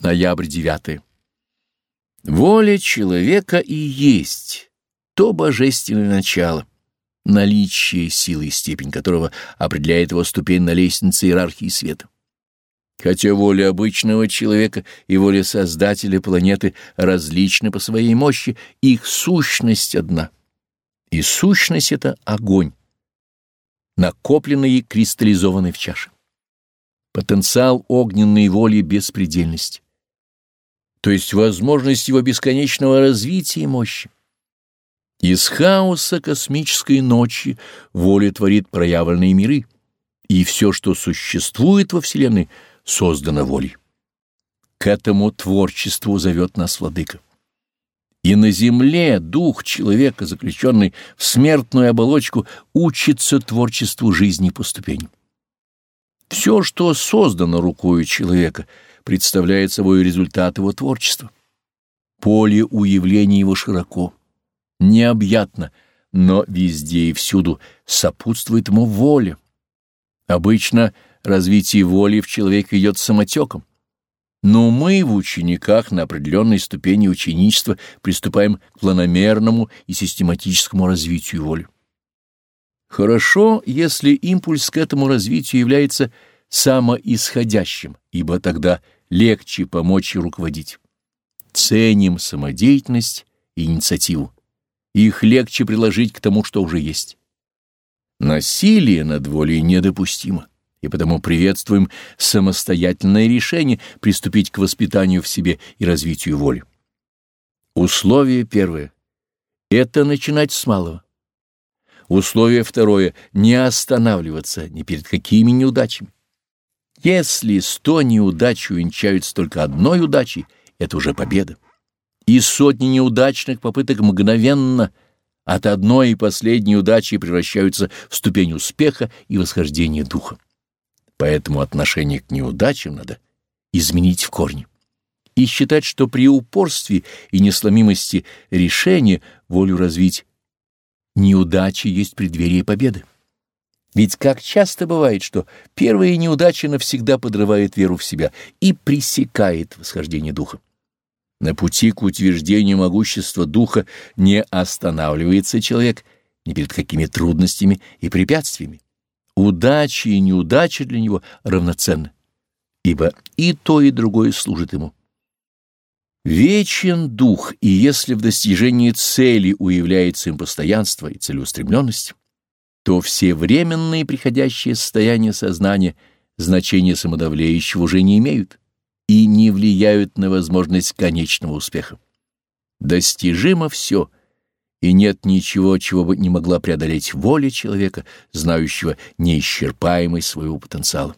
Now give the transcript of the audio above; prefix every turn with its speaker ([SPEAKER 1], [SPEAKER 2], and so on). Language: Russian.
[SPEAKER 1] Ноябрь 9. Воля человека и есть то божественное начало, наличие силы и степень которого определяет его ступень на лестнице иерархии света. Хотя воля обычного человека и воля Создателя планеты различны по своей мощи, их сущность одна. И сущность — это огонь, накопленный и кристаллизованный в чаше. Потенциал огненной воли — беспредельность то есть возможность его бесконечного развития и мощи. Из хаоса космической ночи воля творит проявленные миры, и все, что существует во Вселенной, создано волей. К этому творчеству зовет нас Владыка. И на земле дух человека, заключенный в смертную оболочку, учится творчеству жизни по ступеням. Все, что создано рукою человека — представляет собой результат его творчества. Поле уявления его широко, необъятно, но везде и всюду сопутствует ему воля. Обычно развитие воли в человеке идет самотеком, но мы в учениках на определенной ступени ученичества приступаем к планомерному и систематическому развитию воли. Хорошо, если импульс к этому развитию является самоисходящим, ибо тогда легче помочь и руководить. Ценим самодеятельность и инициативу. Их легче приложить к тому, что уже есть. Насилие над волей недопустимо, и потому приветствуем самостоятельное решение приступить к воспитанию в себе и развитию воли. Условие первое — это начинать с малого. Условие второе — не останавливаться ни перед какими неудачами. Если сто неудач увенчаются только одной удачей, это уже победа. И сотни неудачных попыток мгновенно от одной и последней удачи превращаются в ступень успеха и восхождения духа. Поэтому отношение к неудачам надо изменить в корне и считать, что при упорстве и несломимости решения волю развить неудачи есть преддверие победы. Ведь как часто бывает, что первая неудача навсегда подрывает веру в себя и пресекает восхождение духа. На пути к утверждению могущества духа не останавливается человек ни перед какими трудностями и препятствиями. Удача и неудача для него равноценны, ибо и то, и другое служит ему. Вечен дух, и если в достижении цели уявляется им постоянство и целеустремленность, то все временные приходящие состояния сознания значения самодавлеющего уже не имеют и не влияют на возможность конечного успеха. Достижимо все, и нет ничего, чего бы не могла преодолеть воля человека, знающего неисчерпаемость своего потенциала.